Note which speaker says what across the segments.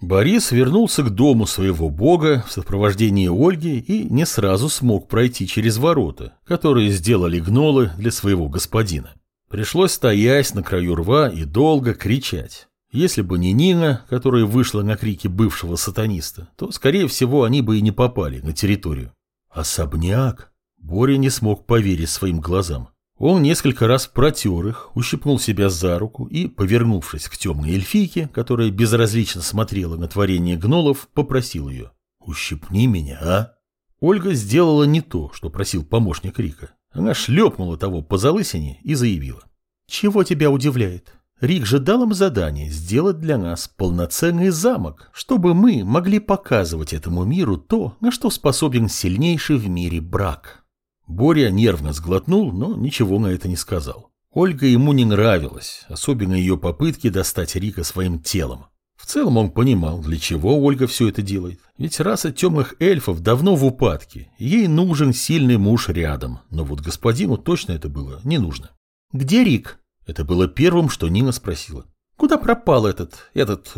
Speaker 1: Борис вернулся к дому своего бога в сопровождении Ольги и не сразу смог пройти через ворота, которые сделали гнолы для своего господина. Пришлось стоять на краю рва и долго кричать. Если бы не Нина, которая вышла на крики бывшего сатаниста, то, скорее всего, они бы и не попали на территорию. Особняк? Боря не смог поверить своим глазам. Он несколько раз протер их, ущипнул себя за руку и, повернувшись к темной эльфийке, которая безразлично смотрела на творение гнолов, попросил ее. «Ущипни меня, а?» Ольга сделала не то, что просил помощник Рика. Она шлепнула того по залысине и заявила. «Чего тебя удивляет? Рик же дал им задание сделать для нас полноценный замок, чтобы мы могли показывать этому миру то, на что способен сильнейший в мире брак». Боря нервно сглотнул, но ничего на это не сказал. Ольга ему не нравилась, особенно ее попытки достать Рика своим телом. В целом он понимал, для чего Ольга все это делает. Ведь раса темных эльфов давно в упадке, ей нужен сильный муж рядом, но вот господину точно это было не нужно. «Где Рик?» Это было первым, что Нина спросила. «Куда пропал этот... этот...»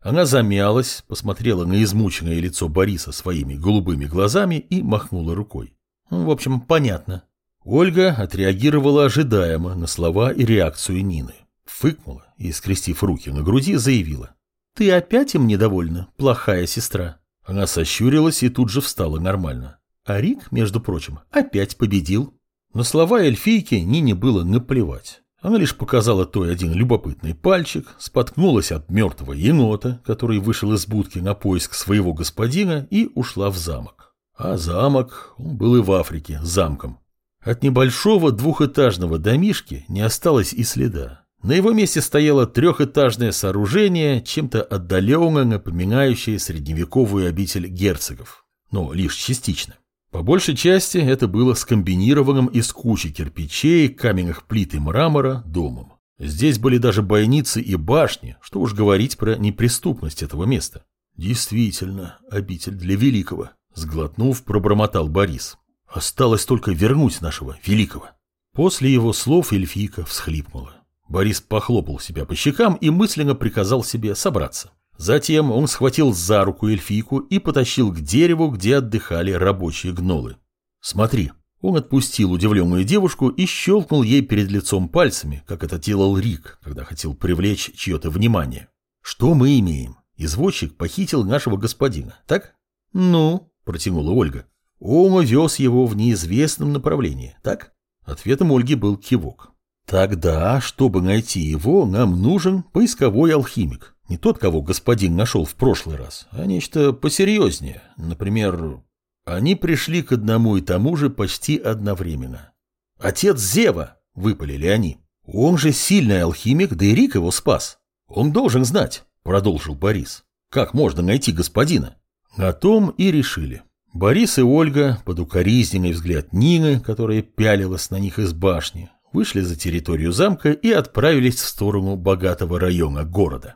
Speaker 1: Она замялась, посмотрела на измученное лицо Бориса своими голубыми глазами и махнула рукой. Ну, в общем, понятно. Ольга отреагировала ожидаемо на слова и реакцию Нины. Фыкнула и, скрестив руки на груди, заявила. «Ты опять им недовольна, плохая сестра?» Она сощурилась и тут же встала нормально. А Рик, между прочим, опять победил. На слова эльфийки Нине было наплевать. Она лишь показала той один любопытный пальчик, споткнулась от мертвого енота, который вышел из будки на поиск своего господина и ушла в замок. А замок, он был и в Африке, замком. От небольшого двухэтажного домишки не осталось и следа. На его месте стояло трехэтажное сооружение, чем-то отдаленно напоминающее средневековую обитель герцогов. Но лишь частично. По большей части это было скомбинированным из кучи кирпичей, каменных плит и мрамора домом. Здесь были даже бойницы и башни, что уж говорить про неприступность этого места. Действительно, обитель для великого. Сглотнув, пробормотал Борис. Осталось только вернуть нашего великого. После его слов эльфийка всхлипнула. Борис похлопал себя по щекам и мысленно приказал себе собраться. Затем он схватил за руку эльфийку и потащил к дереву, где отдыхали рабочие гнолы. «Смотри». Он отпустил удивленную девушку и щелкнул ей перед лицом пальцами, как это делал Рик, когда хотел привлечь чье-то внимание. «Что мы имеем? Извозчик похитил нашего господина, так?» «Ну?» Протянула Ольга. Он вез его в неизвестном направлении, так? Ответом Ольги был кивок. Тогда, чтобы найти его, нам нужен поисковой алхимик. Не тот, кого господин нашел в прошлый раз, а нечто посерьезнее. Например, они пришли к одному и тому же почти одновременно. «Отец Зева!» — выпалили они. «Он же сильный алхимик, да и Рик его спас. Он должен знать», — продолжил Борис. «Как можно найти господина?» О том и решили. Борис и Ольга, под укоризненный взгляд Нины, которая пялилась на них из башни, вышли за территорию замка и отправились в сторону богатого района города.